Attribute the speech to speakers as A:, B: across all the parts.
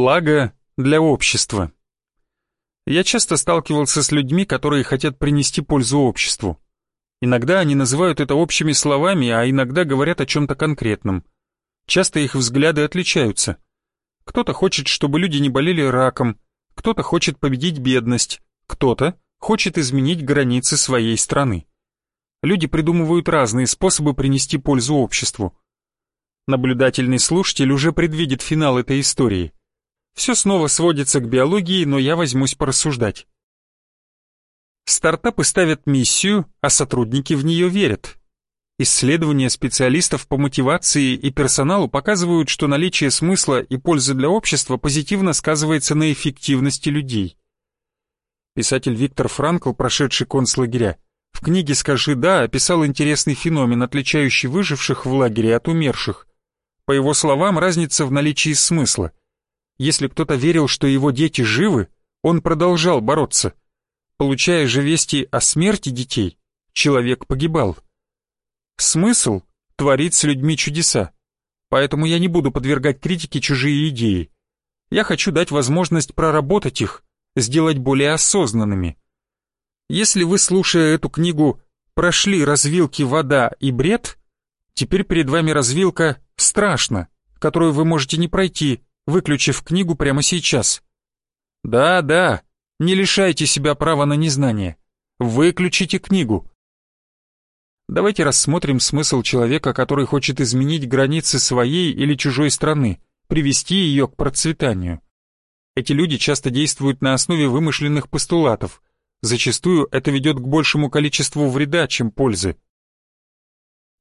A: Благо для общества. Я часто сталкивался с людьми, которые хотят принести пользу обществу. Иногда они называют это общими словами, а иногда говорят о чем-то конкретном. Часто их взгляды отличаются. Кто-то хочет, чтобы люди не болели раком, кто-то хочет победить бедность, кто-то хочет изменить границы своей страны. Люди придумывают разные способы принести пользу обществу. Наблюдательный слушатель уже предвидит финал этой истории. Все снова сводится к биологии, но я возьмусь порассуждать. Стартапы ставят миссию, а сотрудники в нее верят. Исследования специалистов по мотивации и персоналу показывают, что наличие смысла и пользы для общества позитивно сказывается на эффективности людей. Писатель Виктор Франкл, прошедший концлагеря, в книге «Скажи да» описал интересный феномен, отличающий выживших в лагере от умерших. По его словам, разница в наличии смысла. Если кто-то верил, что его дети живы, он продолжал бороться. Получая же вести о смерти детей, человек погибал. Смысл творит с людьми чудеса, поэтому я не буду подвергать критике чужие идеи. Я хочу дать возможность проработать их, сделать более осознанными. Если вы, слушая эту книгу, прошли развилки «Вода» и «Бред», теперь перед вами развилка «Страшно», которую вы можете не пройти, выключив книгу прямо сейчас. Да-да, не лишайте себя права на незнание. Выключите книгу. Давайте рассмотрим смысл человека, который хочет изменить границы своей или чужой страны, привести ее к процветанию. Эти люди часто действуют на основе вымышленных постулатов. Зачастую это ведет к большему количеству вреда, чем пользы.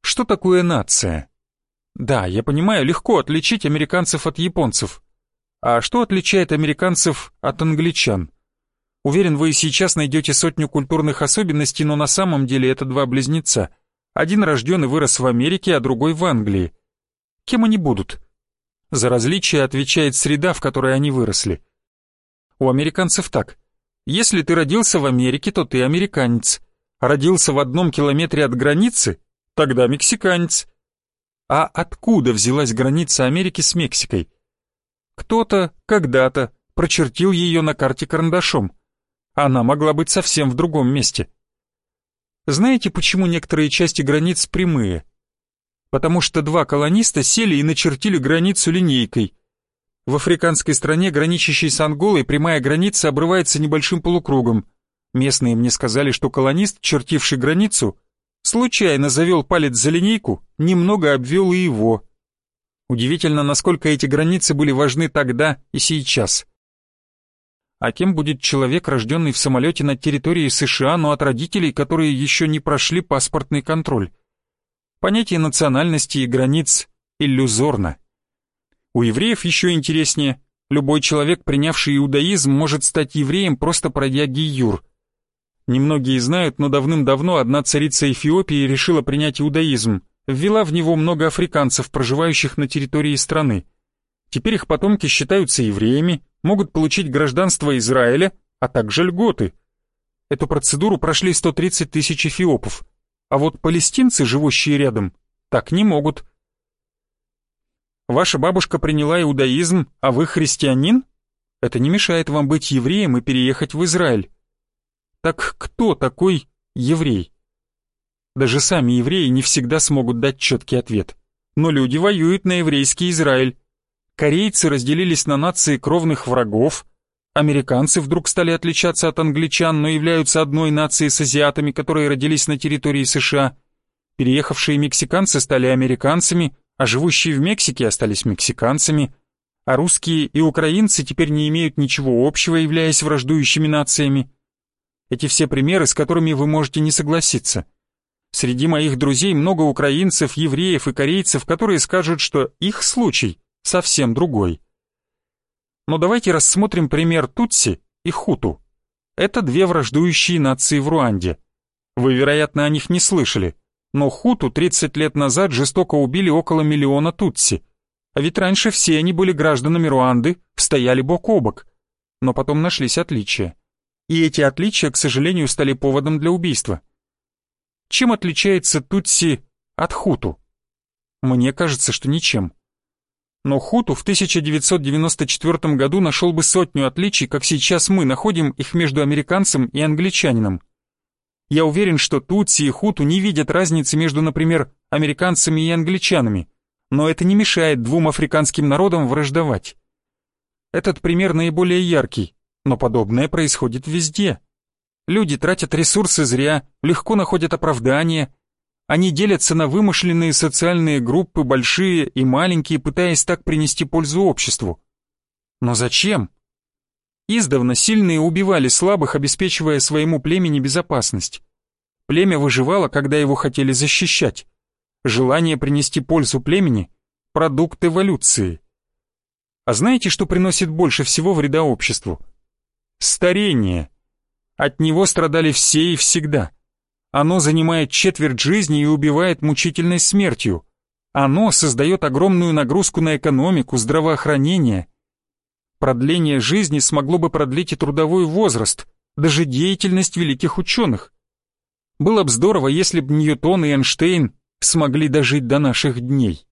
A: Что такое нация? Да, я понимаю, легко отличить американцев от японцев. А что отличает американцев от англичан? Уверен, вы и сейчас найдете сотню культурных особенностей, но на самом деле это два близнеца. Один рожден и вырос в Америке, а другой в Англии. Кем они будут? За различия отвечает среда, в которой они выросли. У американцев так. Если ты родился в Америке, то ты американец. Родился в одном километре от границы, тогда мексиканец. А откуда взялась граница Америки с Мексикой? Кто-то, когда-то, прочертил ее на карте карандашом. Она могла быть совсем в другом месте. Знаете, почему некоторые части границ прямые? Потому что два колониста сели и начертили границу линейкой, в африканской стране, граничащей с Анголой, прямая граница обрывается небольшим полукругом. Местные мне сказали, что колонист, чертивший границу, случайно завел палец за линейку, немного обвел и его. Удивительно, насколько эти границы были важны тогда и сейчас. А кем будет человек, рожденный в самолете на территории США, но от родителей, которые еще не прошли паспортный контроль? Понятие национальности и границ иллюзорно. У евреев еще интереснее. Любой человек, принявший иудаизм, может стать евреем, просто пройдя гиюр. Немногие знают, но давным-давно одна царица Эфиопии решила принять иудаизм, ввела в него много африканцев, проживающих на территории страны. Теперь их потомки считаются евреями, могут получить гражданство Израиля, а также льготы. Эту процедуру прошли 130 тысяч эфиопов, а вот палестинцы, живущие рядом, так не могут – Ваша бабушка приняла иудаизм, а вы христианин? Это не мешает вам быть евреем и переехать в Израиль. Так кто такой еврей? Даже сами евреи не всегда смогут дать четкий ответ. Но люди воюют на еврейский Израиль. Корейцы разделились на нации кровных врагов. Американцы вдруг стали отличаться от англичан, но являются одной нацией с азиатами, которые родились на территории США. Переехавшие мексиканцы стали американцами, а живущие в Мексике остались мексиканцами, а русские и украинцы теперь не имеют ничего общего, являясь враждующими нациями. Эти все примеры, с которыми вы можете не согласиться. Среди моих друзей много украинцев, евреев и корейцев, которые скажут, что их случай совсем другой. Но давайте рассмотрим пример Тутси и Хуту. Это две враждующие нации в Руанде. Вы, вероятно, о них не слышали но хуту 30 лет назад жестоко убили около миллиона тутси. А ведь раньше все они были гражданами Руанды, стояли бок о бок. Но потом нашлись отличия. И эти отличия, к сожалению, стали поводом для убийства. Чем отличается тутси от хуту? Мне кажется, что ничем. Но Хуту в 1994 году нашел бы сотню отличий, как сейчас мы находим их между американцем и англичанином. Я уверен, что Тутси и Хуту не видят разницы между, например, американцами и англичанами, но это не мешает двум африканским народам враждовать. Этот пример наиболее яркий, но подобное происходит везде. Люди тратят ресурсы зря, легко находят оправдания, они делятся на вымышленные социальные группы, большие и маленькие, пытаясь так принести пользу обществу. Но зачем? Издавна сильные убивали слабых, обеспечивая своему племени безопасность. Племя выживало, когда его хотели защищать. Желание принести пользу племени – продукт эволюции. А знаете, что приносит больше всего вреда обществу? Старение. От него страдали все и всегда. Оно занимает четверть жизни и убивает мучительной смертью. Оно создает огромную нагрузку на экономику, здравоохранение – Продление жизни смогло бы продлить и трудовой возраст, даже деятельность великих ученых. Было бы здорово, если бы Ньютон и Эйнштейн смогли дожить до наших дней.